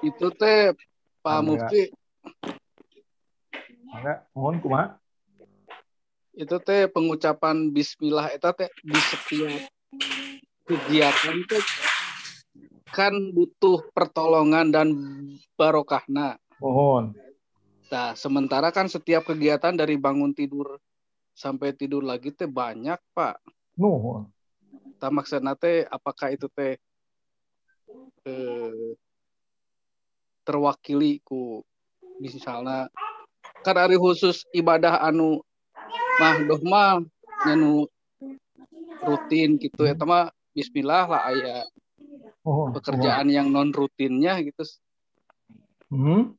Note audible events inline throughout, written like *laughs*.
itu teh Pak Mufti. Enggak. Mohon kumaha? Itu teh pengucapan Bismillah itu teh di setiap kegiatan teh kan butuh pertolongan dan barokahna. mohon. Nah, sementara kan setiap kegiatan dari bangun tidur sampai tidur lagi teh banyak, Pak. nuhun Nah, maksudnya teh apakah itu teh eh, terwakili ku misalnya kan hari khusus ibadah anu mah doh mah anu rutin gitu ya. Mah bismillah lah aya. Mohon pekerjaan yang non rutinnya gitu. Hmm?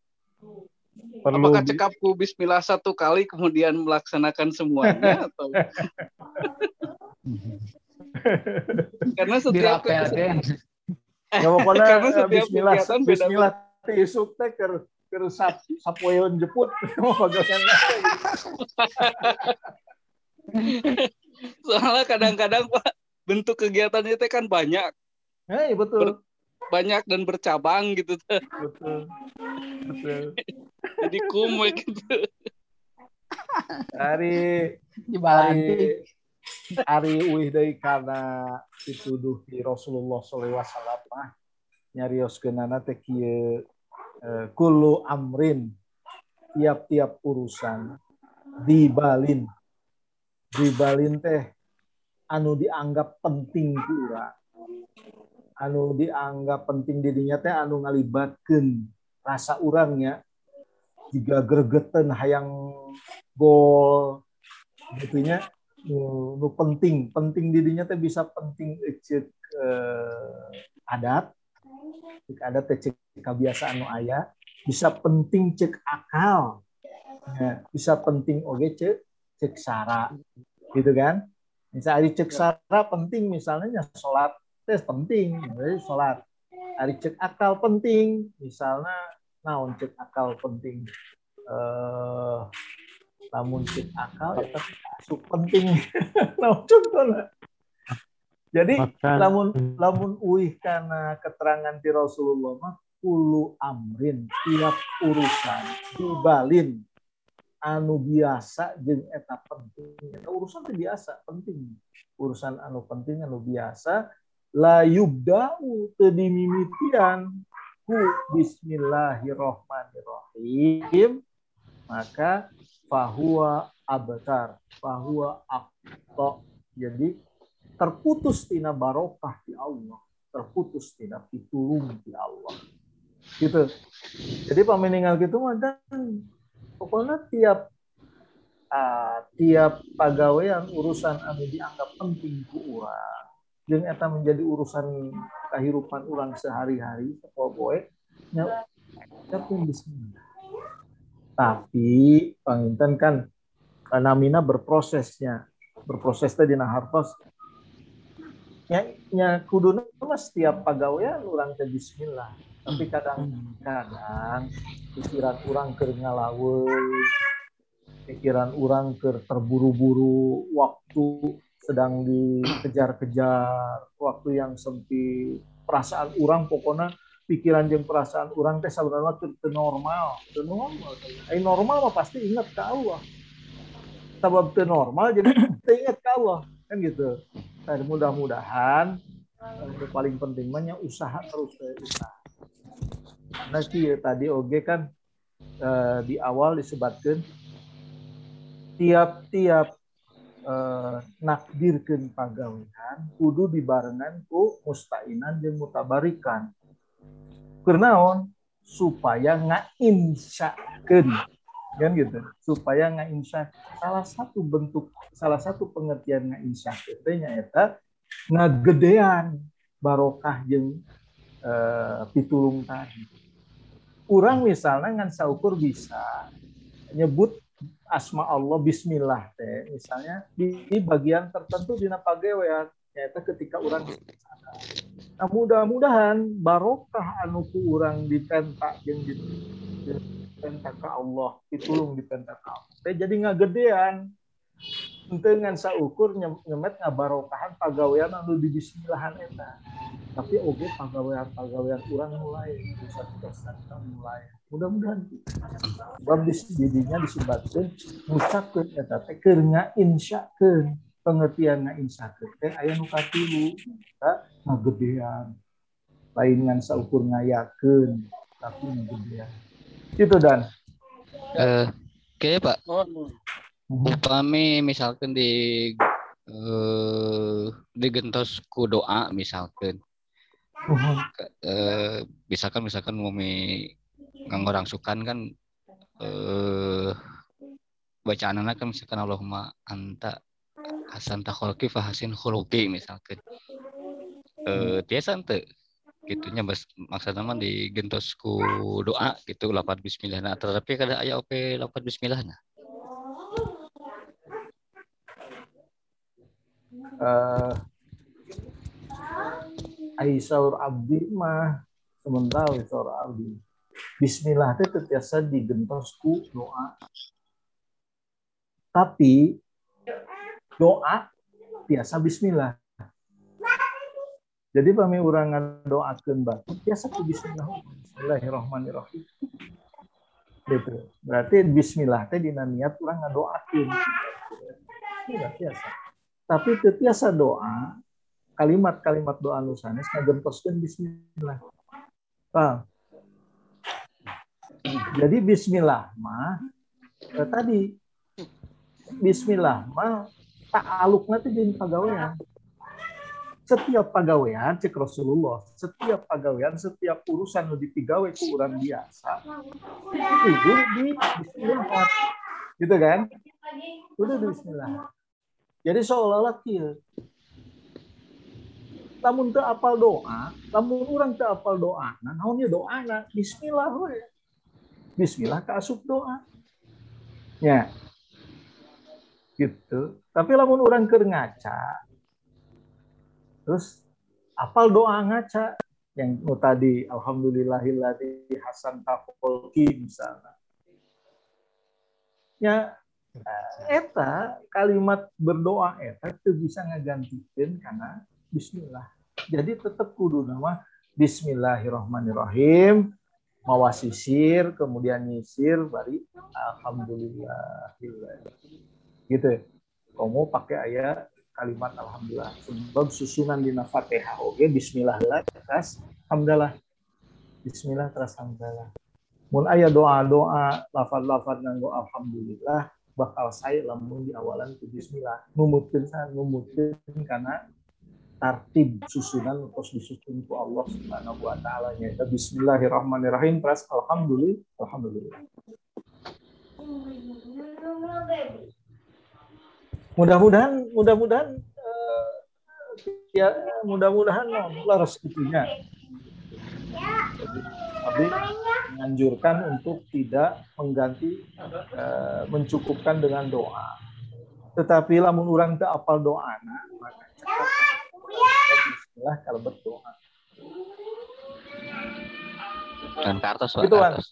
perlu apakah di- cekap ku bismillah satu kali kemudian melaksanakan semuanya *laughs* atau? Karena setiap Dirapeakeun. ya pokoknya Karena eh, setiap Bismillah kegiatan beda-beda. Bismillah teh isuk teh keur keur sap sapoeun jeput *laughs* mau pagawean soalnya kadang-kadang Pak bentuk kegiatannya teh kan banyak Eh, betul. banyak dan bercabang gitu teh. Betul. Betul. jadi kumwe gitu Hari Di Balanti. hari hari uih deui kana dituduh di Rasulullah sallallahu alaihi wasallam mah nyarioskeunana teh kieu eh, kullu amrin tiap-tiap urusan dibalin. Dibalin teh anu dianggap penting urang anu dianggap penting dirinya teh anu ngalibatkeun rasa urangnya. Jika gregeten hayang gol gitunya nu, penting penting dirinya teh bisa penting cek eh, adat. Cek adat cek kebiasaan nu aya bisa penting cek akal. Ya, bisa penting oge cek cek sara gitu kan? Misalnya cek sara penting misalnya sholat tes penting jadi sholat. Hari cek akal penting misalnya naon cek akal penting? Eh namun cek akal ya tapi asup penting. *laughs* Naon contohna jadi lamun lamun uih karena keterangan di Rasulullah mah kulu amrin tiap urusan dibalin. Anu biasa jeung eta penting. Eta urusan teh biasa penting. Urusan anu penting anu biasa. La yubda'u teu dimimitian. Ku bismillahirrahmanirrahim maka fahuwa abtar fahuwa aqta jadi terputus tina barokah di Allah. Terputus tina pitulung di Allah gitu. Jadi pameninggal gitu mah dan pokoknya tiap ah, tiap pegawaian urusan anu dianggap penting ku urang. Jeung eta menjadi urusan kehidupan orang sehari-hari poe nya tapi bismillah tapi panginten kan namina berprosesnya berproses teh dina hartos. Nya nya kuduna mah setiap pegawaian urang teh bismillah tapi kadang-kadang pikiran orang ke ngalaweun pikiran orang ke terburu-buru waktu sedang dikejar-kejar waktu yang sempit. Perasaan orang pokoknya pikiran jeung perasaan orang teh sebenarnya teu normal teu normal. Ai normal mah pasti ingat ke Allah. Sebab teu normal jadi *coughs* teu ingat ke Allah kan gitu. Nah, mudah-mudahan yang paling penting mah nya usaha terus usaha karena sih tadi oge kan eh, di awal disebutkan tiap-tiap eh, nakdirkeun pagawean kudu dibarengan ku mustainan jeung mutabarikan. Kernaon? Supaya ngainsyakeun. Kan gitu? Supaya ngainsya salah satu bentuk salah satu pengertian ngainsyakeun teh nyaeta ngagedean barokah jeung eh, pitulung tadi orang misalnya ngan saukur bisa nyebut asma Allah Bismillah teh. Misalnya di, di bagian tertentu di pagewean yaitu ketika orang nah mudah-mudahan barokah anu ku urang dipentak jeung di dipentak ke Allah pitulung dipentak ke Allah. Teh jadi ngagedean dengan saukur nyemet ngabarokahan pagawean anu di bismillahan eta. Tapi oke pagawean pagawean kurang mulai bisa kita mulai. Mudah-mudahan bab didinya disebutkan ngucapkeun eta teh keur pengertian ngainsyakeun teh aya nu katilu ngagedean lain ngan saukur ngayakeun tapi ngagedean itu dan. Eh Oke Pak. Upami misalkan di eh, di gentos ku doa misalkan. Eh, misalkan misalkan ngomong nganggo sukan kan eh bacaan anak kan misalkan Allahumma anta hasan takholki fahasin khuluqi misalkan. Eh biasa ente gitunya bas maksudnya mah di gentosku doa gitu lapat bismillah nah tetapi kada aya ope lapat bismillah nah uh, Aisyur abdi mah sementara Aisyur abdi. Bismillah itu terbiasa di gentosku doa. Tapi doa biasa Bismillah. Jadi kami orang doakan batu biasa tuh Bismillah. Bismillahirrahmanirrahim. Gitu berarti Bismillah teh dina niat ngadoakeun. Tidak biasa tapi biasa doa kalimat-kalimat doa nu sanes ngagentoskeun Bismillah. Paham? Jadi Bismillah mah eh, tadi Bismillah mah tak aluknya tuh jadi pegawaian. Setiap pegawaian cek Rasulullah setiap pegawaian setiap urusan lebih pegawai ku orang biasa. Itu di Bismillah. Gitu kan? Udah Bismillah jadi seolah-olah kill namun tak apal doa namun orang tak apal doa nah naonnya doa nah Bismillah we. Bismillah asup doa ya gitu tapi lamun orang ker ngaca Terus apal doa ngaca yang oh, tadi alhamdulillahilladzi hasan taqolki misalnya. Ya eta kalimat berdoa eta itu bisa ngegantikan karena bismillah. Jadi tetap kudu nama bismillahirrahmanirrahim mawasisir kemudian nyisir bari alhamdulillah gitu kamu pakai ayat kalimat alhamdulillah. Sebab susunan di Fatihah oke bismillah lah terus alhamdulillah bismillah terus alhamdulillah mun aya doa-doa lafaz-lafaz nganggo alhamdulillah bakal saya lamun di awalan ke bismillah. Numutkeun san numutkeun karena tartib susunan terus disusun ku Allah Subhanahu wa taala nya bismillahirrahmanirrahim. Terus alhamdulillah. Alhamdulillah. Mudah-mudahan mudah-mudahan uh, ya mudah-mudahan laras itunya tapi menganjurkan untuk tidak mengganti uh, mencukupkan dengan doa. Tetapi lamun orang ke apal doa nah, maka Bismillah kalau berdoa. Mohon kartas gitu, kartas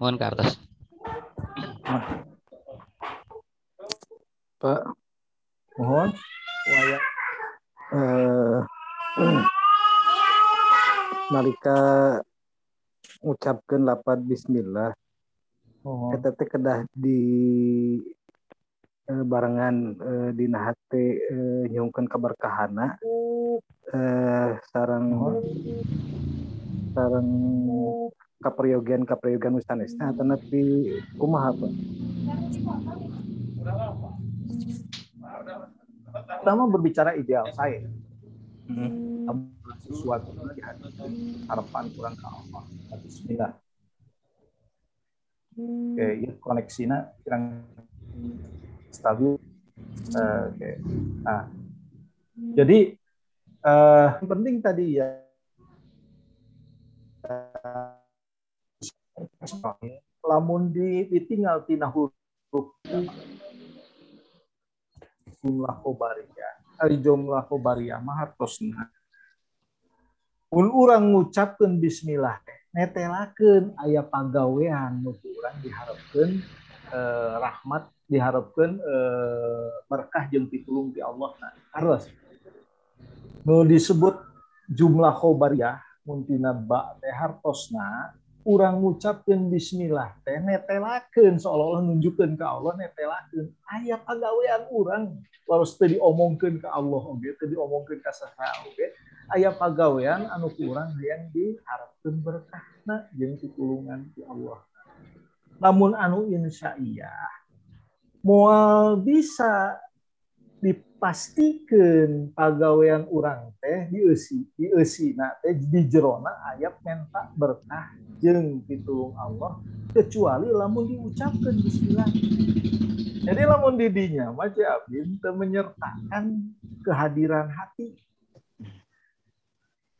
mohon kartas Pak. Mohon. Waya. Uh, *clears throat* nalika ngucapkan lapat bismillah oh. eta teh kedah di uh, barengan uh, di nahate uh, nyungkeun kaberkahana uh, sarang oh. sarang kaperyogian kaperyogian wistanesna atau nabi kumaha Pak pertama berbicara ideal saya hmm. Sesuatu di hati. Harapan kurang ke Allah Bismillah. Oke ya koneksinya kurang stabil. Uh, oke. Okay. nah jadi uh, yang penting tadi ya lamun di ditinggal tina huruf jumlah kobaria hari jumlah kobaria mahartosna pun orang ngucapkan bismillah netelaken ayah pagawean nu orang diharapkan eh, rahmat diharapkan eh, berkah jeung pitulung di Allah nah harus. Nu disebut jumlah khobariyah muntina ba teh hartosna urang ngucapkeun bismillah teh netelakeun seolah-olah nunjukkeun ke Allah netelakeun. Aya pagawean urang harus teu diomongkeun ke Allah oge teu diomongkeun ka saha oge aya pagawean anu kurang yang diharapkeun berkahna jeung pitulungan ti Allah. Namun anu insya iya mual bisa dipastikan pegawaian orang teh diusi diusi nah teh di jerona ayat menta berkah jeng pitulung Allah. Kecuali lamun diucapkan Bismillah. Jadi lamun didinya macam abin menyertakan kehadiran hati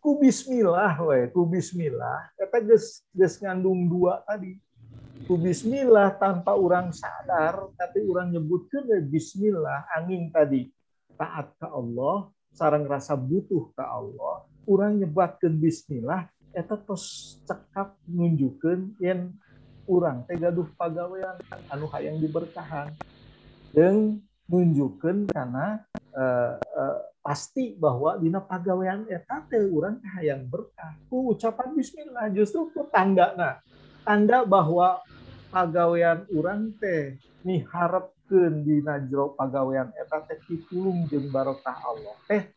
ku Bismillah we ku Bismillah. Eta geus geus ngandung dua tadi. Ku bismillah tanpa orang sadar tapi orang nyebutkan bismillah angin tadi. Taat ke Allah sarang rasa butuh ke Allah. Orang nyebatkan bismillah eta tos cekap nunjukkan yang orang teh gaduh pagawean anu hayang diberkahan. Dan nunjukkan karena uh, uh, pasti bahwa dina pagawean eta teh urang hayang berkah. Ku ucapan bismillah justru ku tanda nah tanda bahwa pagawean urang teh miharapkeun di najro pagawean eta teh pitulung jeung barokah Allah. Teh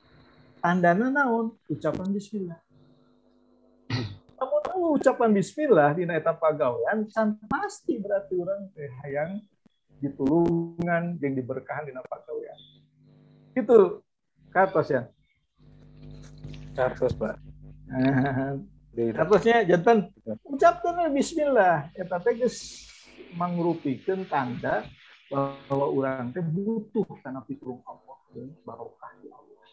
tandana naon? Ucapan bismillah. Namun ucapan bismillah di eta pagawean can pasti berarti urang teh hayang ditulungan jeung diberkahan di pagawean itu katos ya katos pak *laughs* Harusnya jantan ucapkan Bismillah. Ya tapi geus mangrupikeun tanda bahwa orang teh butuh karena pitulung Allah dan barokah di Allah.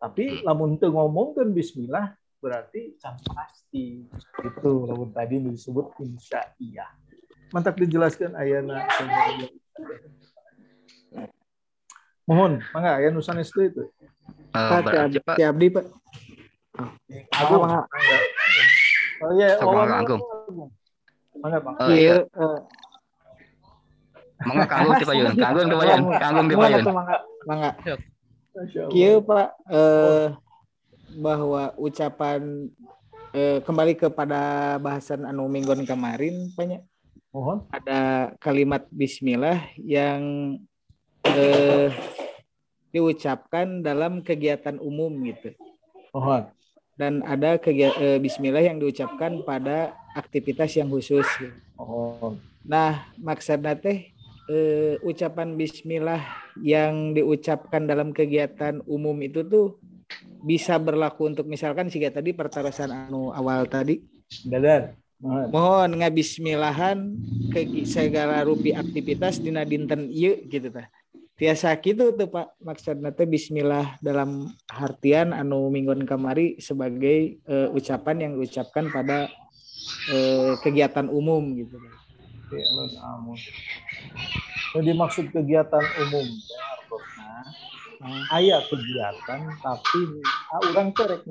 Tapi lamun teu ngomongkeun Bismillah berarti can pasti. Itu lamun tadi disebut insya iya. Mantap dijelaskan ayana. Mohon, mangga aya nusan itu itu. Uh, berarti Pak. Abdi Pak. Agung. Oh iya, oh, Agung. Mangga, Bang. Oh, iya. Mangga kanggung ti payun, kanggung ti payun, kanggung ti payun. Mangga, mangga. Kieu Pak eh, bahwa ucapan eh, kembali kepada bahasan anu minggon kemarin banyak Mohon. ada kalimat bismillah yang eh, diucapkan dalam kegiatan umum gitu. Mohon dan ada kegiatan e, Bismillah yang diucapkan pada aktivitas yang khusus. Oh. Nah, maksudnya teh e, ucapan Bismillah yang diucapkan dalam kegiatan umum itu tuh bisa berlaku untuk misalkan sih tadi pertarasan anu awal tadi. Dadar. Mohon, Mohon ngabismillahan ke segala rupi aktivitas dina dinten ieu gitu tah tiasa gitu tuh Pak maksudnya teh Bismillah dalam artian anu minggon kamari sebagai uh, ucapan yang diucapkan pada uh, kegiatan umum gitu. Ya, Yang dimaksud kegiatan umum ya, nah, ayat kegiatan tapi ah, orang terek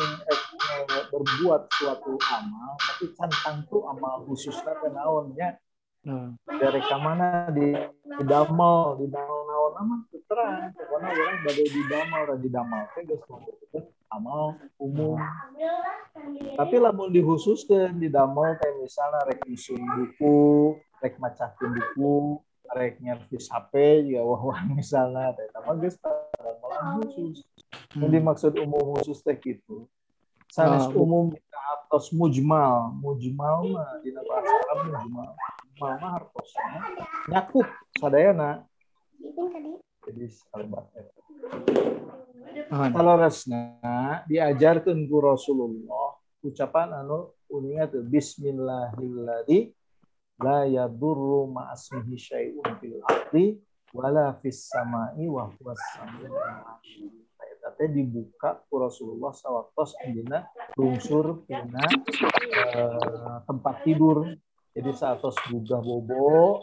berbuat suatu amal tapi cantang tuh amal khususnya kenaonnya Hmm. dari ke mana di, di damel di damel naon aman terang pokoknya orang badai di damel dan di damel teh geus amal umum. Tapi lamun dikhususkan di damel kayak misalnya rek nyusun buku rek macakeun buku rek nyervis HP juga wah wah misalnya teh. Sama geus damel khusus. Yang dimaksud umum khusus teh gitu. Sanes oh. umum atas mujmal. Mujmal mah di bahasa mujmal. Mama hartosna nyakup sadayana jadi kalimat kalau resna diajarkan ku Rasulullah ucapan anu uninga tuh Bismillahilladzi la yadurru ma'asmihi syai'un fil ardi wala fis sama'i wa huwas samiul teh dibuka ku Rasulullah sawaktos anjeunna lungsur tina uh, tempat tidur. Jadi saat tos gugah bobo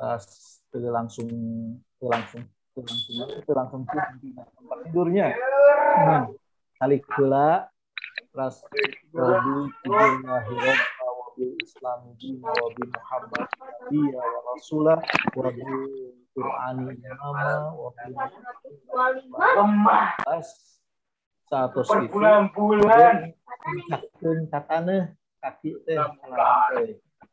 uh, langsung langsung langsung itu langsung tempat tidurnya. Nah kali kula ras Rabbi Bismillahirrahmanirrahim Islam dina wa bi Muhammad nabiyya wa rasulah wa bi Qur'ani imama wa bi satu bulan-bulan cakkeun katana kaki teh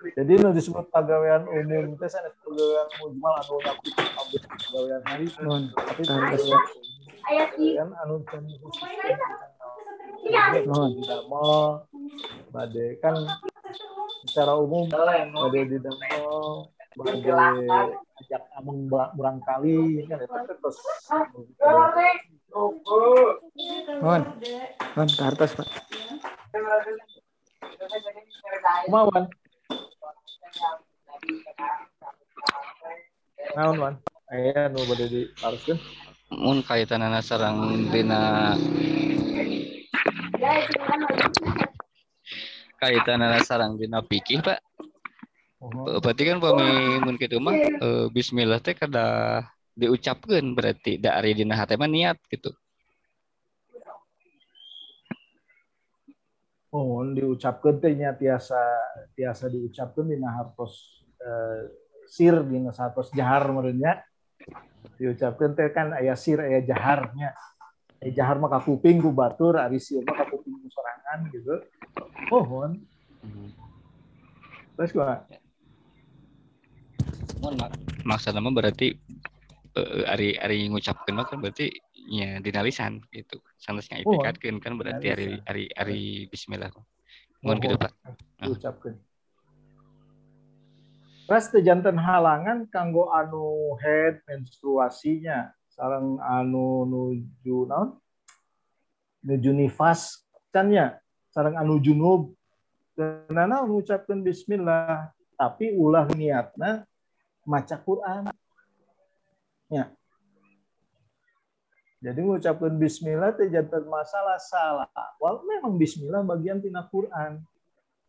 Jadi nu disebut pegawaian umum teh sanes pegawaian mujmal anu nyakup abdi pegawaian hari tapi pegawaian anu khusus di damel bade kan secara umum bade di damel bade ajak ameng murang kali kan? Terus. Mohon ke atas, Pak. Kumawan. Naon wan? Aya nu bade di paruskeun. mun kaitan sarang dina kaitan sarang dina pikih pak Oh, berarti kan pami mun kitu mah eh, bismillah teh kada diucapkeun berarti dari dina hate mah niat gitu Oh, diucapkeun teh nya tiasa tiasa diucapkeun dina hartos eh, sir dina satos jahar meureunnya. Diucapkeun teh kan aya sir aya jaharnya. Aya jahar mah ka kuping ku batur, ari sir mah ka kuping ku sorangan gitu. Mohon. Terus gua mun mak maksudna mah berarti eh, ari ari ngucapkeun mah kan berarti nya dina lisan gitu sanes Oh, ngaitikatkeun kan berarti dina ari lisan. ari ari bismillah Mohon. gitu pak diucapkeun. Terus teu janten halangan kanggo anu head menstruasinya sareng anu nuju naon? Nuju nifas cannya sareng anu junub. Kenana mengucapkan bismillah tapi ulah niatna maca Quran. Ya. Jadi mengucapkan bismillah teh janten masalah salah. Wal memang bismillah bagian tina Quran.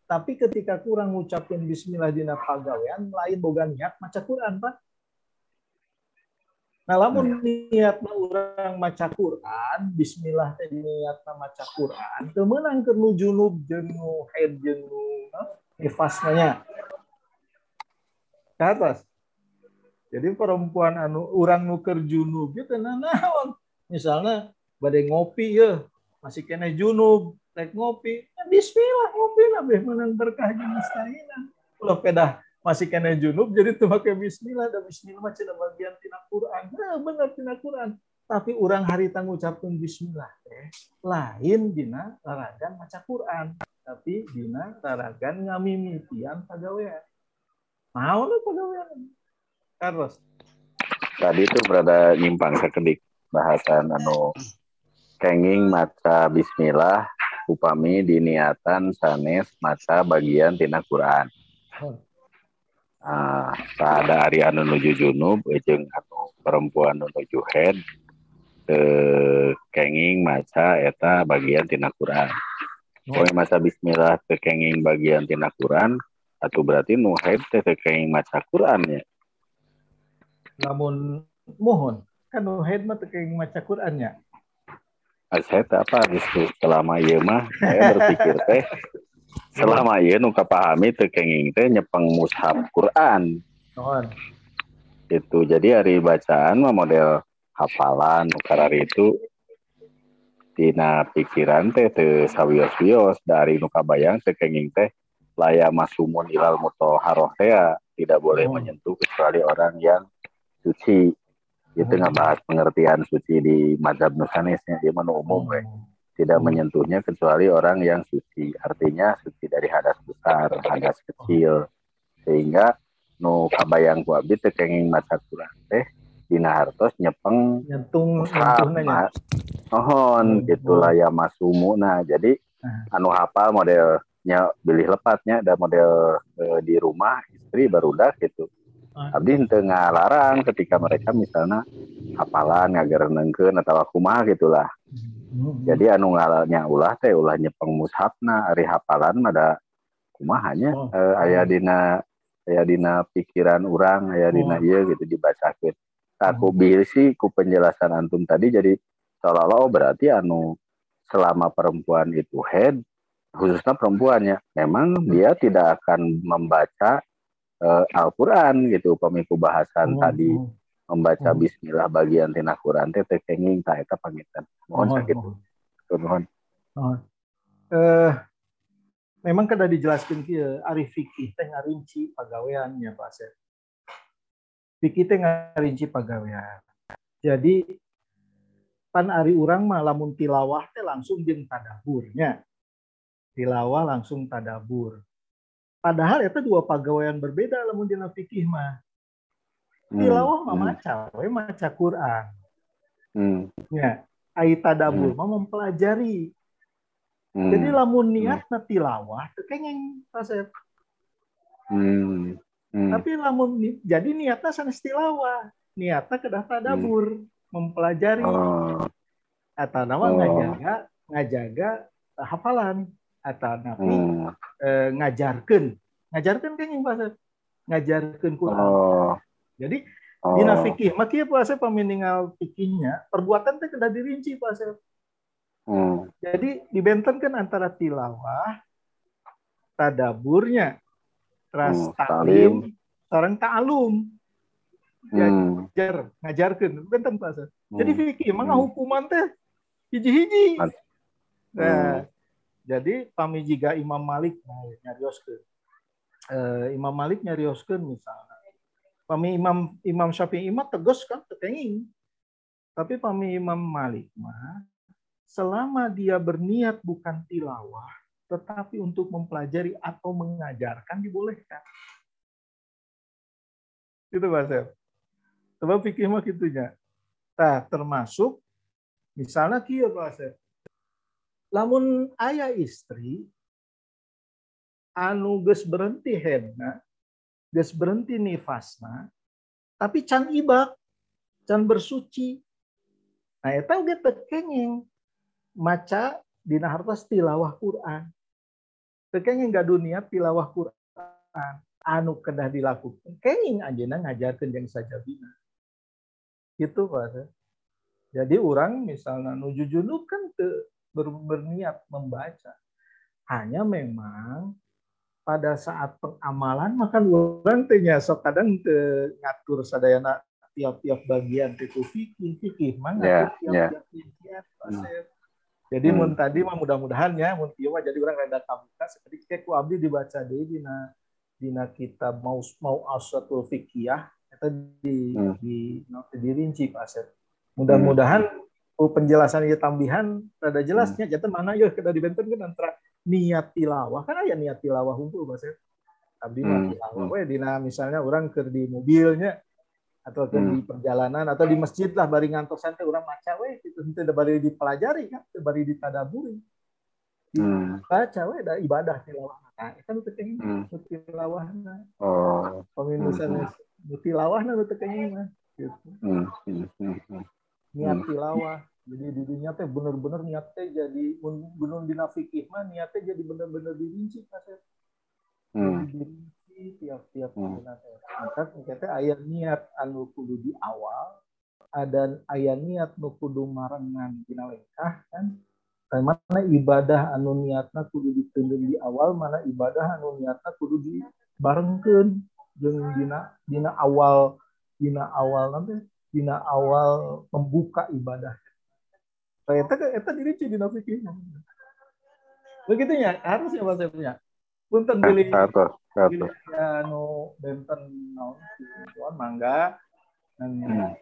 Tapi ketika kurang ngucapin bismillah dina pagawean lain boga niat maca Quran, Pak. Nah, lamun niatna urang maca Quran, bismillah teh niatna maca Quran, teu meunang keur nu junub jeung nu haid jeung nu nifas nya. Ke atas. Jadi perempuan anu urang nu keur junub gitu nah naon. Misalnya bade ngopi ya, masih kena junub, rek ngopi, ya bismillah ngopi lah beh menang berkah jeung pedah masih kena junub jadi tuh pakai bismillah dan bismillah mah cenah bagian tina Quran. Nah, bener tina Quran. Tapi orang hari tanggung ucapkeun bismillah teh lain dina laragan maca Quran, tapi dina laragan ngamimitian pagawean. Mau lu pagawean. Carlos. tadi itu berada nyimpang sekedik bahasan anu kenging maca bismillah upami diniatan sanes maca bagian tina Quran. Hmm. Ah, ada ari anu nuju junub jeung anu perempuan nu nuju head eh, kenging maca eta bagian tina Quran. Poe maca bismillah teu kenging bagian tina Quran atau berarti nu head teh kenging maca Quran ya. Namun mohon kan haid mah kenging maca Qurannya. Ah, saya teh apa gitu selama ieu mah saya berpikir teh selama ieu nu kapahami teu kenging teh nyepeng mushaf Quran Mohon. itu jadi hari bacaan mah model hafalan nu karari itu tina pikiran teh teu sawios-wios dari nu kabayang teu kenging teh laya masumun ilal mutoharoh teh ya, tidak boleh Oh. menyentuh kecuali orang yang suci itu Oh. ngebahas pengertian suci di madhab nusanesnya dia umum we. tidak Hmm. menyentuhnya kecuali orang yang suci artinya suci dari hadas besar hadas kecil sehingga nu kabayang ku abdi teu kenging maca Quran teh dina hartos nyepeng Nyentung ma- mohon Hmm, gitulah ya masumuna jadi Ah. anu hafal modelnya bilih lepatnya ada model eh, di rumah istri barudak gitu. Abdi henteu ngalarang ketika mereka misalnya hafalan ngagerenengkeun atau kumaha gitulah Hmm. jadi anu ngalanya ulah teh ulah nyepeng mushafna ari hafalan mada kumahanya Oh. eh, aya dina aya dina pikiran orang aya dina Oh. gitu dibacakeun aku Hmm. bisi ku penjelasan antum tadi jadi seolah-olah oh berarti anu selama perempuan itu head khususnya perempuannya memang dia tidak akan membaca eh, Al-Qur'an gitu pemiku bahasan Oh, tadi oh, membaca Oh. bismillah bagian tina Quran teh teh kenging tah eta pangitan mohon oh, sakit oh. nuhun Eh, memang kada dijelaskan kieu ari fikih teh ngarinci pagaweannya Pak Asep. Fikih teh ngarinci pagawean. Jadi pan ari urang mah lamun tilawah teh langsung jeung tadaburnya. Tilawah langsung tadabur. Padahal itu dua pagawean berbeda lamun dina fikih mah. Hmm, Tilawah mah hmm, maca we maca Quran. hmm, Ya, ai tadabur mah mempelajari. Hmm, Jadi lamun niatna tilawah teu kenging Asep. hmm, hmm, Tapi lamun jadi niatna sanes tilawah. Niatna kedah tadabur, mempelajari. Oh, atau nama Oh. ngajaga ngajaga hafalan atau napi hmm, eh, ngajarkeun. Ngajarkeun kenging Pak Asep. Ngajarkeun Quran. oh, Jadi oh, dina fikih, mah kieu Pak Asep paminingal fikihnya, perbuatan teh kedah dirinci Asep. hmm, Jadi dibentenkan antara tilawah, tadaburnya, terus Hmm, taklim, orang ta'alum, hmm, ngajar, ngajarkan, benten Pak Ustaz. Jadi hmm, fikih, Hmm. hukuman teh hiji-hiji. Nah, jadi pami jiga Imam Malik nyarioskeun. Eh, Imam Malik nyarioskeun misalnya. Pami Imam Imam Syafi'i mah tegas kan. Tapi pami Imam Malik mah selama dia berniat bukan tilawah tetapi untuk mempelajari atau mengajarkan dibolehkan. Gitu Pak Sef. Coba pikir mah gitunya. Nah, termasuk misalnya kieu Pak. Lamun ayah istri anu geus berhenti hedna, geus berhenti nifasna, tapi can ibak, can bersuci. Nah, eta ge teu kenging maca dina hartos tilawah Quran. Teu kenging gaduh niat tilawah Quran anu kedah dilakukan. Kenging anjeunna ngajarkeun jeung sajabina. Gitu Pak. Jadi orang misalnya nuju junub kan ber- berniat membaca. Hanya memang pada saat pengamalan makan orang teh nya sok kadang teu ngatur sadayana tiap-tiap bagian itu fikih fikih mah Ya, ngatur tiap-tiap Hmm. Sef. Jadi Hmm. mun tadi mah mudah-mudahan ya mun ieu mah jadi orang rada kabuka seperti kayak ku abdi dibaca deui dina dina kitab mau mau asatul fikih eta di Hmm. di dirinci Pak. Mudah-mudahan oh, penjelasan ieu tambihan rada jelasnya jatuh mana ya kita dibentenkeun antara niat tilawah kan aya niat tilawah Pak Sef. Abdi mah Hmm, tilawah hmm. we dina misalnya orang keur di mobilnya atau Hmm. di perjalanan atau di masjid lah bari ngantos santai orang maca we gitu henteu da bari dipelajari kan bari ditadaburi. Hmm. Baca we da ibadah tilawah. Nah, itu nu kenging Hmm. nu tilawahna. Oh, Paminusan nu tilawahna nu kenging mah gitu. hmm, hmm, hmm, hmm. niat Hmm. tilawah jadi di dunia teh bener-bener niatnya jadi gunung dina fikih mah niatnya jadi bener-bener dirinci Mas Ed. Hmm. Dirinci tiap-tiap Hmm. maka kita aya niat anu kudu di awal ada aya niat nu kudu marengan dina lengkah kan mana ibadah anu niatna kudu ditundun di awal mana ibadah anu niatna kudu dibarengkeun jeung dina dina awal dina awal nanti dina awal membuka ibadah. Nah, eta eta dirinci dina fikih. Begitu ya, harus ya Mas punya. Punten pilih Satu, satu. pilih anu benten naon tuan mangga dan Hmm.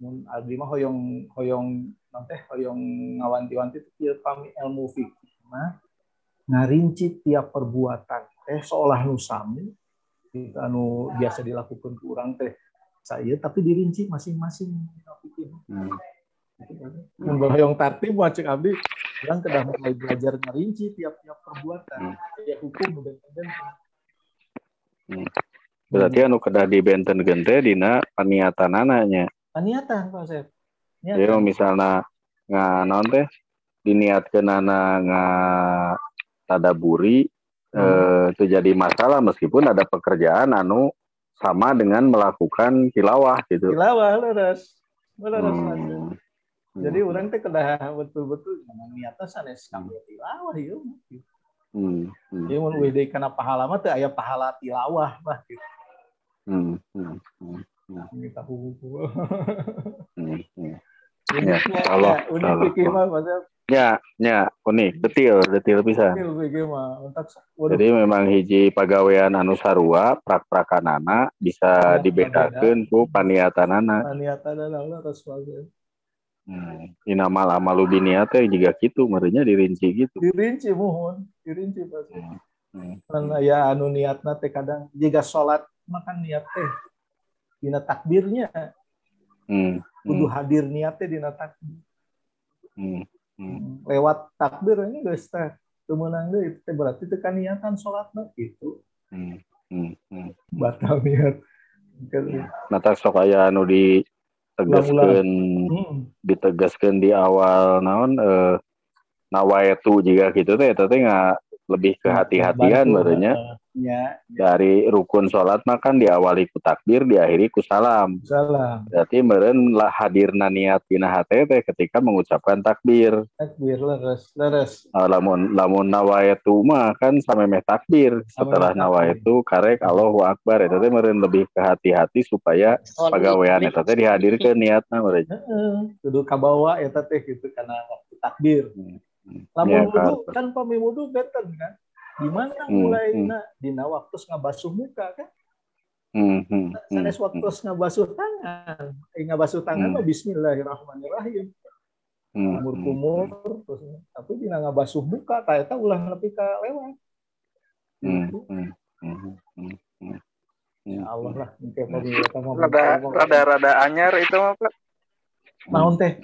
mun abdi mah hoyong hoyong naon teh hoyong ngawanti-wanti kieu pami ilmu fikih mah ngarinci tiap perbuatan teh seolah nu sami anu biasa dilakukan ke urang teh saya tapi dirinci masing-masing. Hmm. Mun hoyong tartib cek abdi yang kedah mulai belajar ngarinci tiap-tiap perbuatan Hmm. ya hukum dan dan Berarti anu kedah di benten gente dina paniatan anaknya. Niatan Pak Sep. Jadi misalnya nggak non teh diniatkan anak nggak tadaburi eh, itu jadi masalah meskipun ada pekerjaan anu sama dengan melakukan tilawah gitu. Tilawah leres. Leres. Hmm. Jadi orang teh kedah betul-betul memang niatnya sanes kanggo tilawah ya. Hmm. Hmm. Jadi mun weh kana pahala mah aya pahala tilawah mah gitu. Hmm. Hmm. Hmm. Kita hukum. Hmm. Hmm. Uniknya Allah, ya, unik pikir mah maksudnya Ya, ya, unik, detil, detil bisa. pikir pikir mah. Entak waduh Jadi memang hiji pagawean anu sarua prak-prakanana bisa Oh, dibedakeun ku paniatanana. niatan dan Allah terus bagus. Hmm. Inamal amalu biniat teh juga gitu, merenya dirinci gitu. Dirinci mohon, dirinci pasti. Hmm. Karena ya anu niatna teh kadang jika sholat makan niat teh dina takbirnya Hmm. kudu Hmm. hadir niat teh dina takbir. Hmm. Hmm. Lewat takbir ini geus teh teu meunang deui itu teh berarti teu kaniatan sholatna gitu. Hmm. Hmm. Hmm. Batal niat. Nah, tak sok aya anu ditegaskeun Hmm. ditegaskeun di awal naon eh nawaitu juga gitu teh teh nggak lebih kehati-hatian Bantu, eh, Ya, dari rukun sholat makan diawali ku takbir diakhiri ku salam salam. berarti meren lah hadirna niat dina hate teh ketika mengucapkan takbir Takbir leres, leres. Nah, lamun lamun nawaitu mah kan samemeh takbir setelah nawaitu karek Allahu akbar eta teh meren lebih kehati-hati supaya pagawean eta teh dihadirkeun *laughs* niatna meren Heeh, kudu kabawa eta teh gitu karena waktu takbir. Hmm. Lamun Ya, wudu kan pami wudu beten kan. Di mana Hmm, mulai hmm. dina waktu ngabasuh muka kan. hmm, hmm, hmm, Sanes hmm, waktu ngabasuh tangan. Eh ngabasuh tangan Hmm. mah bismillahirrahmanirrahim. hmm, Kumur hmm. kumur terus tapi dina ngabasuh muka ta eta ulah nepi ka lewat. Hmm, Gitu. hmm, hmm, hmm, hmm. Ya Allah lah eta Rada rada rada anyar itu mah Pak. naon teh?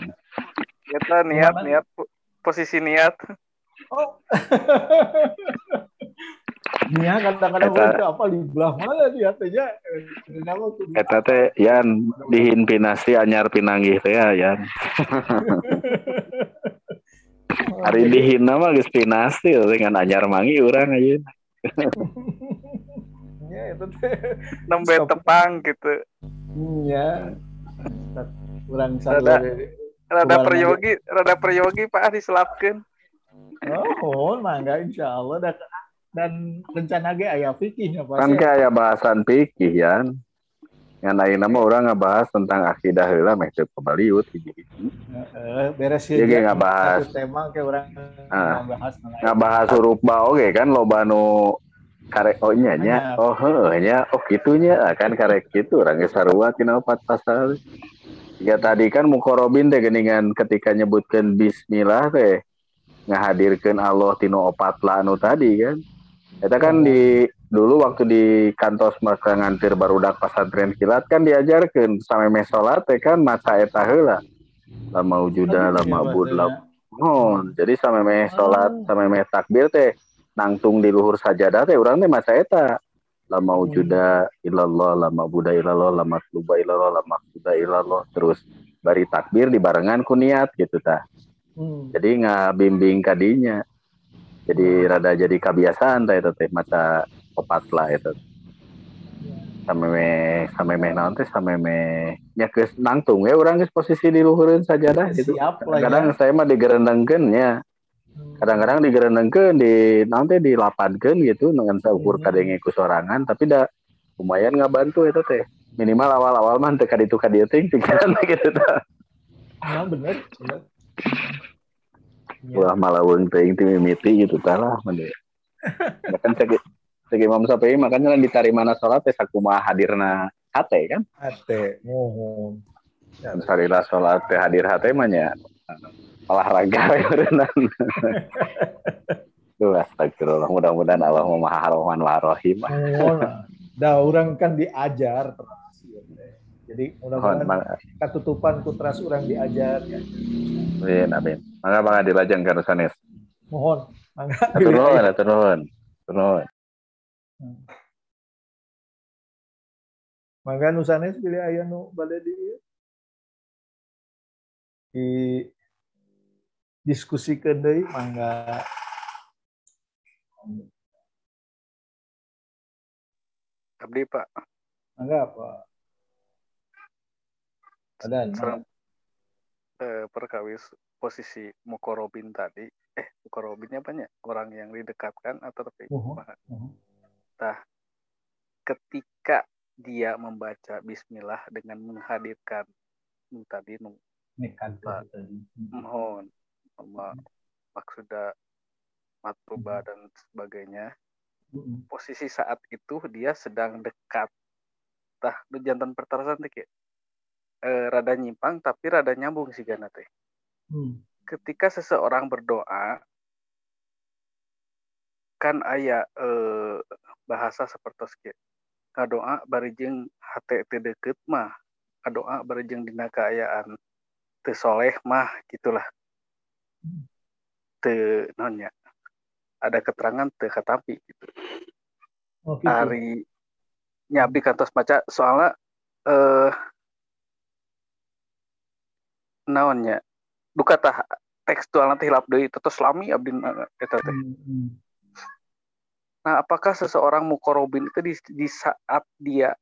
Kita niat niat po- posisi niat. Oh. *laughs* Nia kadang-kadang Eta- apa di belah mana dia teh ya. Kenapa tuh? Eta teh yan dihin pinasti anyar pinanggih teh ya yan. *laughs* Hari dihin mah geus pinasti dengan anyar mangi urang aja. *laughs* Ya itu teh. Nembe tepang gitu. Ya. Kurang Rada- sadar. Rada peryogi, rada peryogi Pak diselapkeun. Oh, mangga insya Allah dan, rencana ge aya fikihnya Kan pasti. kayak bahasan pikih yan. Yang lain nama orang ngebahas tentang akidah heula meh teu kebaliut hiji. Heeh, beres Iya, ya. ge ngabahas. Tema ke orang Ah. bahas mengenai Ngabahas huruf ba oge kan loba nu karek oh nya nya. Oh heuh nya oh kitunya Ah, kan karek kitu urang geus sarua tina opat pasal. Ya tadi kan mukorobin teh geningan ketika nyebutkan bismillah teh ngahadirkeun Allah tinu opat lah anu tadi kan. Eta kan di dulu waktu di kantor mereka ngantir barudak pesantren kilat kan diajarkan sampai mes salat teh kan maca eta heula. Lama wujuda, lama ya, bud, lama Oh, jadi sampai meh salat, Oh. sampai meh takbir teh nangtung di luhur sajadah teh urang teh maca eta. Lama Hmm. wujuda illallah, lama buda illallah, lama luba illallah, lama buda illallah terus bari takbir dibarengan ku niat gitu tah. Hmm. Jadi ngabimbing kadinya. Jadi rada jadi kebiasaan tah eta teh maca opat lah eta. Sampai meh sampai meh naon teh sampai meh nya geus nangtung ya urang geus posisi di luhureun sajadah gitu. Siap lah ya. Kadang saya mah digerendengkeun ya. Hmm. kadang-kadang digerendengkeun di nanti dilapankeun gitu dengan saukur Mhm. kadenge ku sorangan tapi da lumayan ngabantu itu teh minimal awal-awal mah teu kaditu kadieu teh *laughs* pikiran gitu tah Nah, bener, bener. Ya. ulah malaweung teuing ti mimiti gitu tah lah mende ya kan cek cek Imam Syafi'i makanya lain ditarimana salat teh sakumaha hadirna hate kan Ate, mohon. salila salat teh hadir hate mah nya olahraga *laughs* berenang. Duh, astagfirullah. Mudah-mudahan Allah Maha Rahman wa Rahim. Mohon. Da orang kan diajar terus. Jadi mudah-mudahan mangga. katutupan kutras orang diajar ya. Amin, amin. Mangga mangga dilajengkeun sanes. Mohon. Mangga nuhun. Atur nuhun. Mangga nu sanes pilih aya nu bade di di diskusi deui mangga Abdi Pak. mangga apa ada Serang, eh, perkawis posisi Mukorobin tadi. Eh, Mukorobinnya banyak orang yang didekatkan atau tapi Uhum. Nah, Uhum. ketika dia membaca Bismillah dengan menghadirkan tadi tadi mohon sama maksudnya matruba dan sebagainya. Posisi saat itu dia sedang dekat. Tah jantan pertarasan kayak eh, rada nyimpang tapi rada nyambung sih gana teh Hmm. ketika seseorang berdoa kan aya eh, bahasa seperti kieu ngadoa bari jeung hate teu deukeut mah ngadoa bari jeung dina kaayaan teu soleh mah gitulah teu naonnya ada keterangan teu katampi gitu Oh, gitu. Ari nyabi kantos maca soalnya eh naonnya duka tah tekstual nanti hilap deui tetes lami abdi na- eta teh. Hmm, hmm. Nah, apakah seseorang mukorobin itu di, di saat dia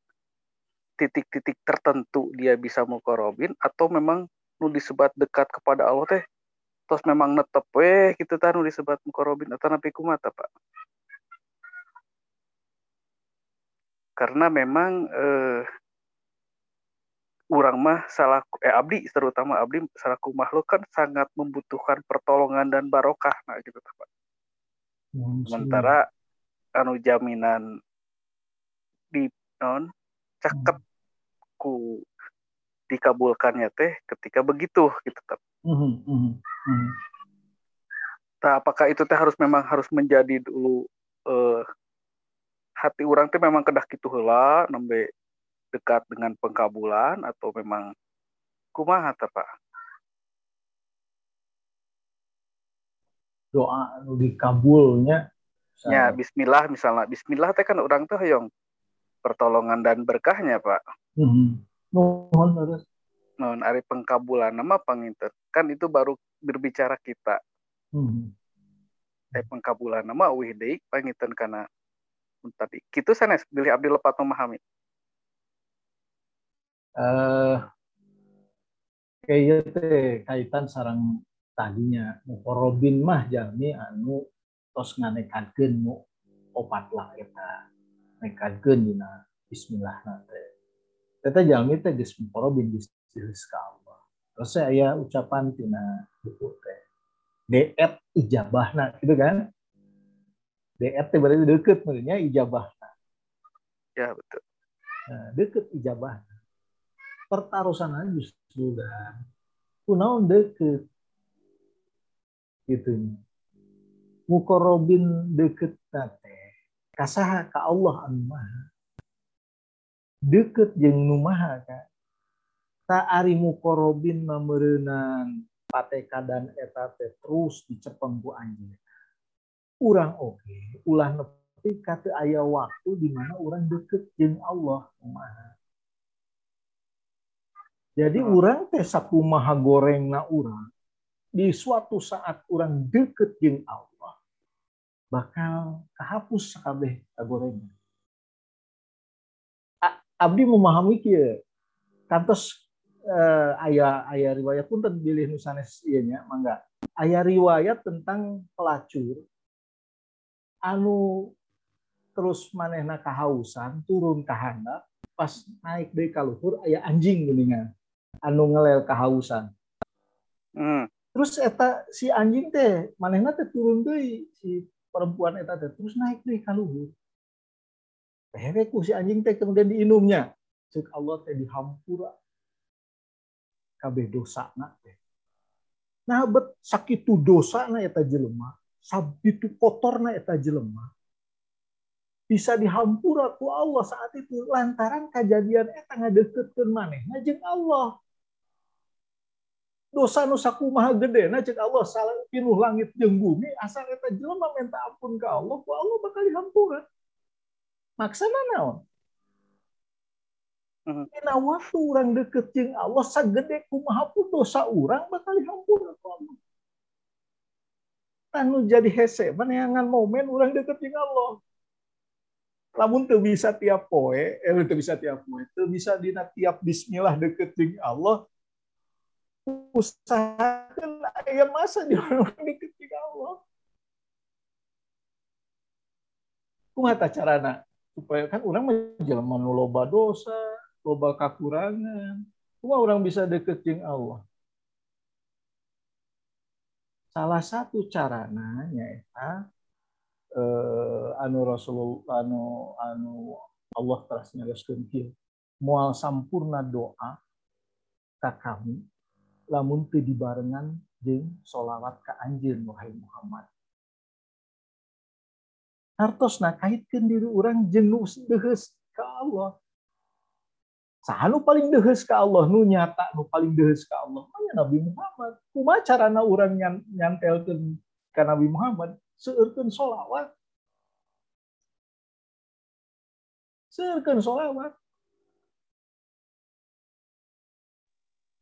titik-titik tertentu dia bisa mukorobin atau memang nu disebat dekat kepada Allah teh terus memang netep weh gitu tah nu disebat mukorobin atau napi kumata Pak? Karena memang eh, urang mah salah eh abdi terutama abdi selaku makhluk kan sangat membutuhkan pertolongan dan barokah nah gitu Pak. Mohon sementara anu jaminan di non ceket ku dikabulkannya teh ketika begitu gitu Tep. Mhm, mhm, mhm. Nah, apakah itu teh harus memang harus menjadi dulu eh, hati orang teh memang kedah gitu heula nembe dekat dengan pengkabulan atau memang kumaha Pak? doa anu dikabulnya Ya, bismillah misalnya. Bismillah teh kan orang tuh yang pertolongan dan berkahnya, Pak. Mohon terus. Non ari pengkabulan nama panginten. Kan itu baru berbicara kita. Mhm. Eh pengkabulan nama eueuh deui panginten kana tadi. Kitu sanes bilih abdi lepat memahami. Eh kayaknya teh kaitan sarang tadinya. Mukorobin mah jalmi anu tos nganekakeun nu opat lah eta nekakeun dina bismillah teh. Eta jalmi teh geus mukorobin geus ka Allah. Terus aya ucapan tina buku teh deet ijabahna gitu kan? Deet berarti deukeut maksudnya ijabah Ya, betul. Nah, deket ijabah. Pertarusan aja justru kan. Kunaon deket. Gitu. Mukorobin deket nate. Kasaha ka Allah anu maha. Deket jeung nu maha ka. Ta ari mukorobin mameureunang pateka dan eta teh terus dicepeng ku anjeun. Urang oge, ulah nepi kata aya waktu di mana orang deket jeung Allah kumaha. Jadi Hmm. orang teh sakumaha gorengna urang di suatu saat orang deket jeung Allah bakal kahapus sakabeh kagorengna. A- Abdi memahami kieu. Kantos eh, aya aya riwayat pun bilih nu sanes ieu nya mangga. Aya riwayat tentang pelacur anu terus manehna kahausan turun ke handap pas naik dari kaluhur aya anjing geuningan anu ngelel kahausan Hmm. terus eta si anjing teh manehna teh turun deui si perempuan eta teh terus naik deui ka luhur. Ku si anjing teh kemudian diinumnya. Ceuk Allah teh dihampura kabeh dosana teh. Nah bet sakitu dosana eta jelema sabitu kotorna eta jelema bisa dihampura ku Allah saat itu lantaran kejadian eta ngadeukeutkeun manehna jeung Allah dosa nu sakumaha gedena cek Allah salah pinuh langit jeung bumi asal eta jelema minta ampun ka Allah ku Allah bakal dihampura maksana naon. Dina waktu orang deket jeung Allah sagede kumaha pun dosa orang bakal dihampura ku Allah. Anu jadi hese maneangan momen orang deket jeung Allah. Lamun teu bisa tiap poe, eh teu bisa tiap poe, teu bisa dina tiap bismillah deket jeung Allah. Usahakeun aya masa di orang deket jeung Allah. Kumaha ta carana? Supaya kan orang nu loba dosa, loba kakurangan. Cuma orang bisa deket jeung Allah. Salah satu carana nyaeta eh, anu Rasulullah anu anu Allah teras nyariskeun kieu. Moal sampurna doa ka kami lamun teu dibarengan jeung solawat ka anjeun wahai Muhammad. Hartosna kaitkeun diri urang jeung nu deheus ka Allah. Saha nu paling deheus ka Allah, nu nyata nu paling deheus ka Allah, mah Nabi Muhammad. Kumaha carana urang nyan, nyantelkeun ka Nabi Muhammad? Seueurkeun solawat. Seueurkeun solawat.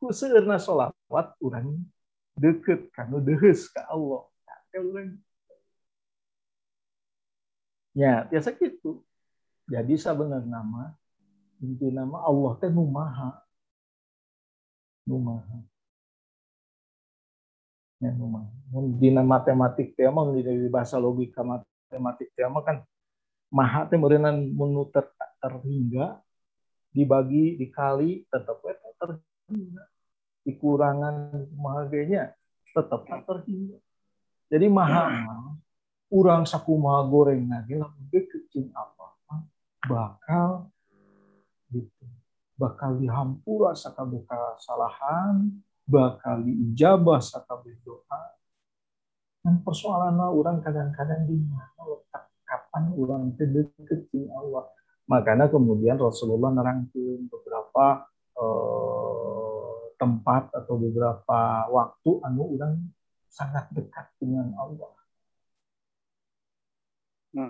Ku seueurna solawat urang deket kanu deheus ka Allah. Ya, biasa gitu. Jadi sebenarnya nama inti nama Allah teh nu maha. Nu maha. Ya, nu maha. Mun dina matematik teh mah di bahasa logika matematik teh mah kan maha teh meureunnan mun ter, terhingga dibagi dikali tetep we terhingga. Dikurangan maha nya tetep terhingga. Jadi maha mah urang sakumaha goreng lagi deket jeung Allah bakal gitu. Bakal dihampura sakabeh kesalahan bakal diijabah sakabeh doa. Dan persoalan orang kadang-kadang di mana letak kapan orang deket jeung Allah. Makanya kemudian Rasulullah nerangkeun beberapa eh, tempat atau beberapa waktu anu orang sangat dekat dengan Allah Hmm.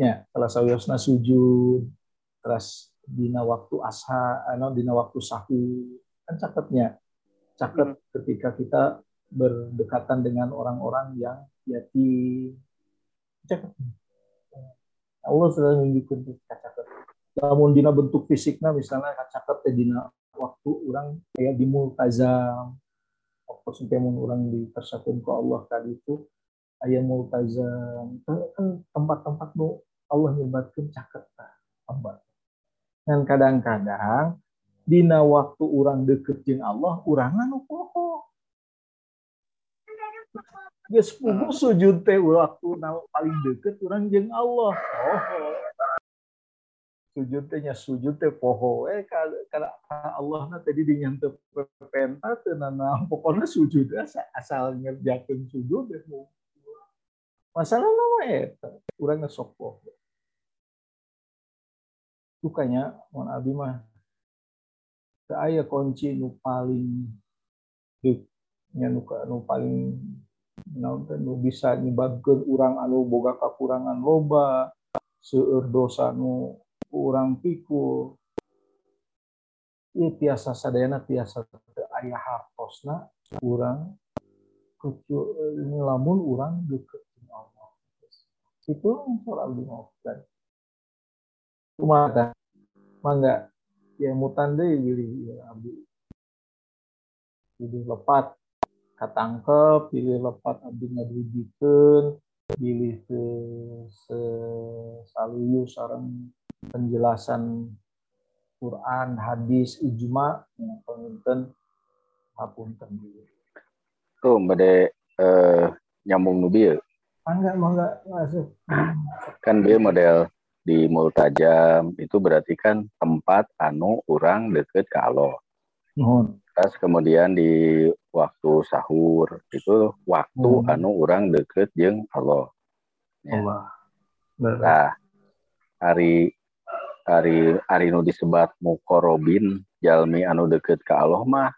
Ya, kalau sawiosna sujud, terus dina waktu asha, ano, dina waktu sahur, kan caketnya. Caket Hmm. ketika kita berdekatan dengan orang-orang yang yatim. Caket. Allah sudah menunjukkan caket. Namun dina bentuk fisiknya misalnya caket teh dina waktu orang kayak di multazam. Waktu sampai orang ditersakun ke Allah tadi itu ayat multazam kan tempat-tempat nu Allah nyebatkan caket tempat dan kadang-kadang dina waktu orang deket jeung Allah orang anu poho geus puguh sujud teh waktu paling deket orang jeung Allah. Poho sujud teh nya sujud teh poho. Eh kada Allah na tadi dinyantep penta teu nana pokoknya sujud asal ngerjakeun sujud deh masalah nama eta urang sok poho. Bukanya mohon abi mah kunci nu paling nya nu, nu paling naon nu bisa nyebabkeun urang anu boga kakurangan loba seueur dosa nu urang pikul. Ieu tiasa sadayana tiasa teu aya hartosna urang kecuali lamun urang deket Allah. Itu soal dimaukan kumaha mangga ya mutan deui pilih ya abdi pilih lepat katangkep pilih lepat abdi ngadujikeun pilih ke saluyu sareng penjelasan Quran, hadis, ijma, penginten hapunten. Tuh, bade eh, nyambung nubi Mangga, mangga, masuk. Kan dia model di multajam itu berarti kan tempat anu orang deket ke Allah. Nuhun. Terus kemudian di waktu sahur itu waktu Hmm. anu orang deket jeung Allah. Ya. Allah. Nah, hari hari hari nu disebat mukorobin jalmi anu deket ke Allah mah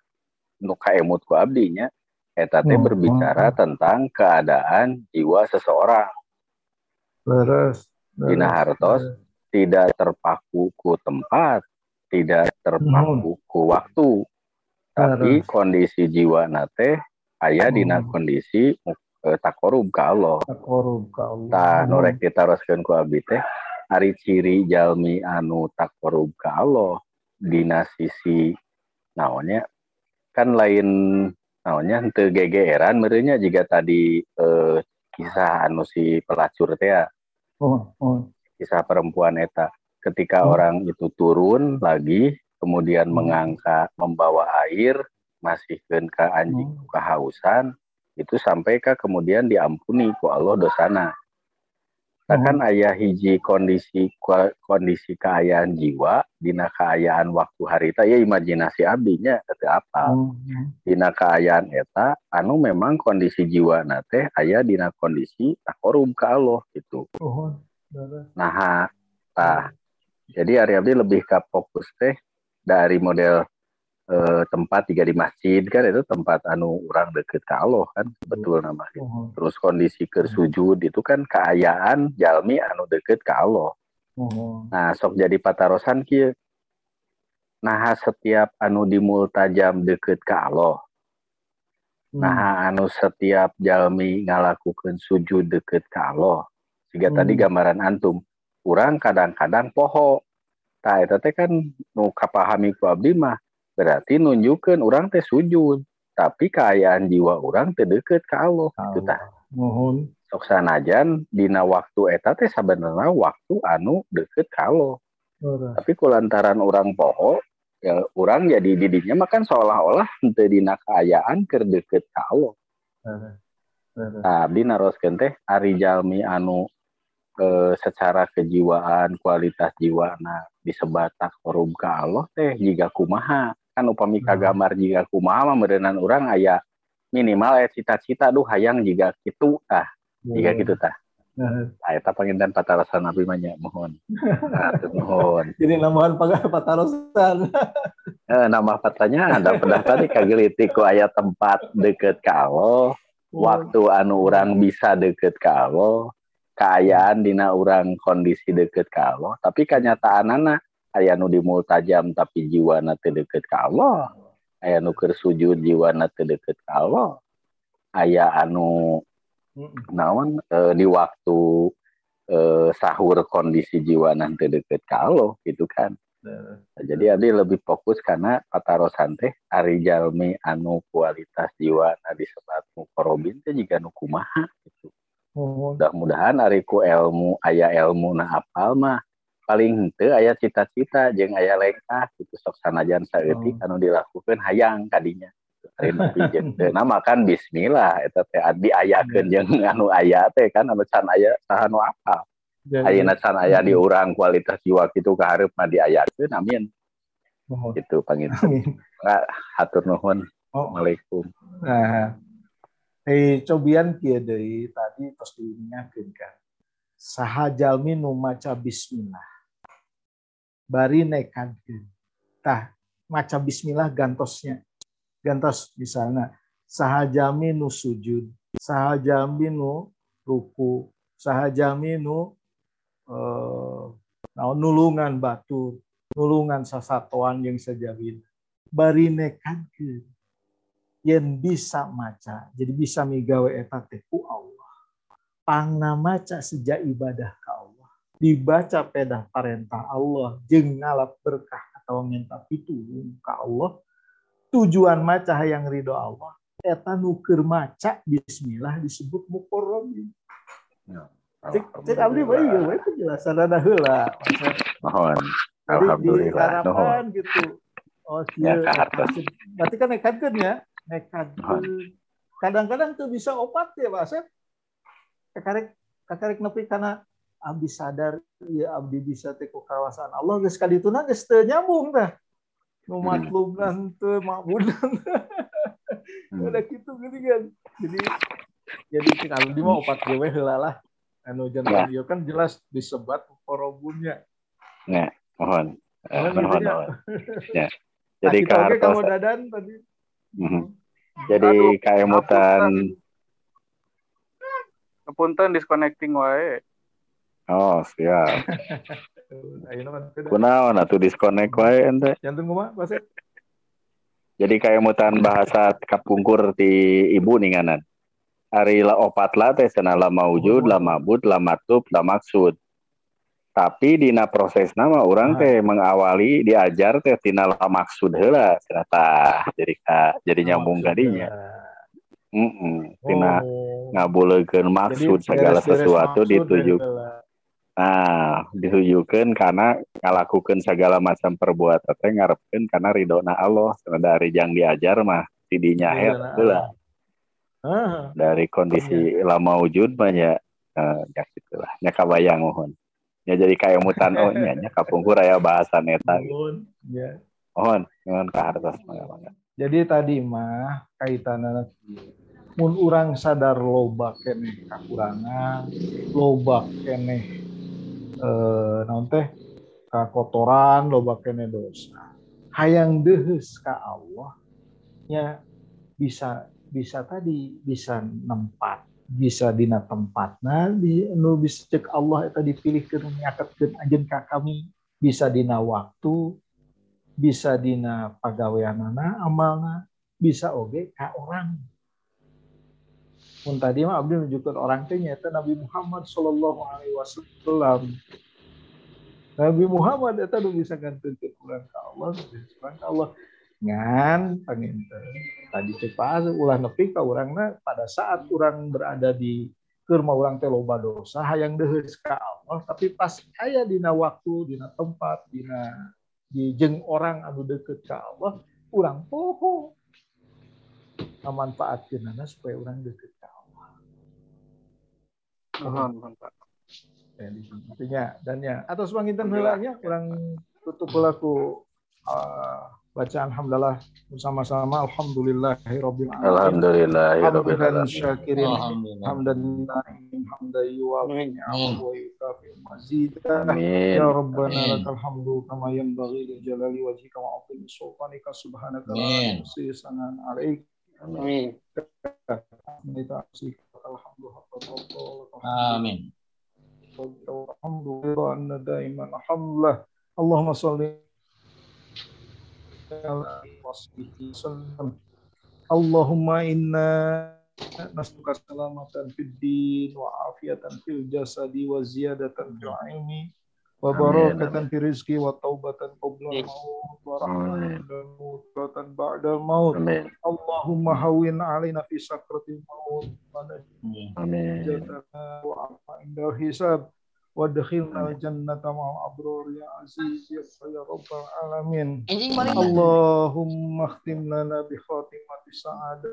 nu kaemut ku abdinya eta teh Hmm. berbicara tentang keadaan jiwa seseorang Leres. Dina hartos tidak terpaku ku tempat tidak terpaku ku waktu tapi kondisi jiwa nate ayah dina Hmm. kondisi eh, takorub ka Allah Takorub ka Allah. tah nu rek ditaroskeun ku abdi teh ari ciri jalmi anu takorub ka Allah dina sisi naonnya kan lain naonnya henteu gegeeran merenya jika tadi eh, kisah anu si pelacur teh ya, Oh, oh. kisah perempuan eta ketika Hmm. orang itu turun lagi kemudian Hmm. mengangkat membawa air masihkeun ka anjing Hmm. kehausan itu sampai ka kemudian diampuni ku Allah dosana Kan ayah hiji kondisi ko- kondisi keayaan jiwa dina keayaan waktu harita ya imajinasi abdinya teu apa? Hmm, hmm. dina keayaan eta anu memang kondisi jiwa nate ayah dina kondisi takorum ka Allah gitu. Oh, nah tah. Jadi Ari Abdi lebih ke fokus teh dari model eh, tempat tiga di masjid kan itu tempat anu orang deket ke Allah kan betul nama Oh, terus kondisi kersujud itu kan keayaan jalmi anu deket ke Allah. Oh. nah sok jadi patarosan kieu. Nah setiap anu dimultajam deket ke Allah. Hmm. nah anu setiap jalmi ngalakukan sujud deket ke Allah. Tadi Hmm. gambaran antum kurang kadang-kadang poho. Tak eta teh kan nu kapahami ku abdi mah berarti nunjukkeun orang teh sujud tapi keayaan jiwa orang teh deket ke Allah. Itu tah. Mohon. sok sanajan dina waktu eta teh sabenerna waktu anu deket ke Allah. Tapi kulantaran orang poho ya orang jadi didinya makan seolah-olah henteu dina keayaan keur deket ke Allah. Beres. Nah, abdi naroskeun teh ari jalmi anu eh, secara kejiwaan kualitas jiwana disebat takorum ka Allah teh jiga kumaha kan upami Hmm. kagambar jiga kumaha mah meureunnan urang aya minimal aya cita-cita duh hayang jiga kitu tah jiga gitu tah Beres. Nah, eta panginten patarasan abdi mah nya mohon *laughs* nuhun Jadi nambahan pagar patarosan. eh, nama pertanyaan ada pedah tadi kagelitik ku aya tempat deket ka Allah waktu anu orang bisa deket ke Allah keayaan dina orang kondisi deket ke Allah tapi kenyataan anak aya nu dimultajam tapi jiwa teu deket ke Allah aya nu keur sujud jiwa teu deket ke Allah aya anu naon eh, di waktu eh, sahur kondisi jiwa teu deket ke Allah gitu kan Beres. jadi Adi lebih fokus karena patarosan teh ari jalmi anu kualitas jiwa na disebat mukorobin teh jika nu kumaha gitu. Mohon. Mudah-mudahan ari ku ilmu aya ilmu na apal mah paling henteu aya cita-cita jeung aya lengkah gitu sok sanajan saeutik Oh. anu dilakukeun hayang kadinya. *laughs* Nah makan bismillah eta teh diayakeun jeung anu aya teh kan anu can aya saha nu. Jadi, Ayeuna can aya di urang kualitas jiwa kitu ka hareup mah diayakeun amin. mohon. Gitu pangin. Hatur nuhun. Oh, Assalamualaikum. Nah, eh cobian kieu deui tadi tos diingatkeun kan. Saha jalmi nu maca bismillah. Bari nekadkeun. Tah, maca bismillah gantosnya. Gantos misalnya saha jalmi nu sujud, saha jalmi nu ruku, saha jalmi nu eh naon nulungan batu, nulungan sasatoan yang sejawin. Bari nekadkeun yen bisa maca jadi bisa migawe eta ku Allah. Pangna maca sejak ibadah ka Allah dibaca pedah perintah Allah jeung ngalap berkah atau minta pitulung ka Allah tujuan maca hayang ridho Allah eta nu keur maca bismillah disebut muqarrabin cek cek abdi bae ieu we penjelasan ada heula Mohon. Alhamdulillah. Nuhun. gitu. Oh, Ya, iya. kahartos. Berarti kan nekatkeun ya. Nekatkeun. Kadang-kadang tuh bisa opat ya, Pak Asep. Kakarek kakarek nepi karena abdi sadar ya abdi bisa teh ku kawasan Allah geus kadituna geus teu nyambung tah. Nu Hmm. matlubnan teu makbudan. *laughs* Hmm. Udah gitu gini kan. Jadi jadi cek abdi mah opat ge we heula lah. Anu Ya. jantan ieu kan jelas disebat korobunnya. Mohon. Eh, Mohon Mohon. gitu ya. mohon. *laughs* Ya. Jadi Kasih tau ge kahartos. kamu dadan tadi. Mhm. Jadi Aduh, kaemutan Kepunten disconnecting wae. Oh, siap. *laughs* Kunaon atuh disconnect wae ente Jantung kumaha Pak Sep? jadi kayak mutan bahasa kapungkur ti ibu ninganan Ari la opat la teh cenah la maujud, la mabud, la matub, la maksud. Tapi dina proses nama orang teh mengawali diajar teh tina la maksud heula cenah. Jadi ka jadi nyambung kadinya. Heeh. Tina Oh. maksud Jadi, segala sesuatu dituju heula. Nah, ditujukan karena ngalakukan segala macam perbuatan teh ngarepkeun karena ridona Allah. Karena dari yang diajar mah tidinya het Ridona heula. Ah, Dari kondisi lama wujud banyak eh ya gitulah. Nya kabayang mohon. Ya jadi kayak mutan oh nya nya kapungkur aya bahasan eta. gitu. nuhun. Ya. Mohon, mohon ka mangga Jadi tadi mah kaitanana mun urang sadar loba keneh kakurangan, loba keneh eh naon teh kakotoran, loba keneh dosa. Hayang deus ka Allah nya bisa bisa tadi bisa nempat bisa dina tempatna di nu bisa cek Allah eta dipilihkeun nyatetkeun anjeun ka kami bisa dina waktu bisa dina pagaweanana amalna bisa oge ka orang mun tadi mah abdi nunjukkeun orang teh nyaeta Nabi Muhammad sallallahu alaihi wasallam. Nabi Muhammad eta nu bisa gantungkeun urang ka Allah urang ka Allah. Ngan panginten. Tadi cepat ulah nepi ka urangna pada saat urang berada di keur mah urang teh loba dosa hayang deus ka Allah tapi pas aya dina waktu dina tempat dina di jeng orang anu deket ka Allah urang poho ngamanfaatkeun supaya urang deket Mohon, mohon, Pak. ya. Artinya dan ya atau semanginten heulanya urang tutup pelaku uh, baca alhamdulillah bersama-sama alhamdulillahirabbil alamin Alhamdulillahirabbil alamin. syakirin Alhamdulillah. hamdan naim hamdan yuwafi wa yukafi mazidah Amin. Ya Rabbana lakal hamdu kama yanbaghi li jalali wajhika wa 'azimi sultanika subhanaka la Amin. nuhsi sanan 'alaik Amin. Amin. alhamdulillah anna daiman Allahumma sallam Allahumma inna salamatan fid din wa jasadi wa ziyadatan fil wa barakatan fil rizqi wa taubatan qabla al-maut wa rahmatan mutlatan ba'da Amin. Allahumma hawin alaina fi sakratil maut wa Amin. wa afa indal hisab wa adkhilna al-jannata ma'al abrar ya aziz ya ya rabbal alamin. Allahumma khtim lana bi khatimati sa'adah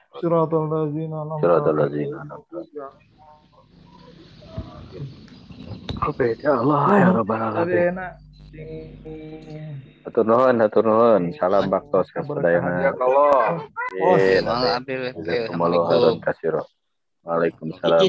صراط الذين أنعمت صراط الذين عليهم أنعمت Amin. Ya Allah, ya Rabbal Ada Alamin. enak. Hatur nuhun, hatur nuhun. Salam baktos Ya kasadayana. Allah. Oh, Yin. Maaf, Abdul. Jazakumullah khairan katsira. Waalaikumsalam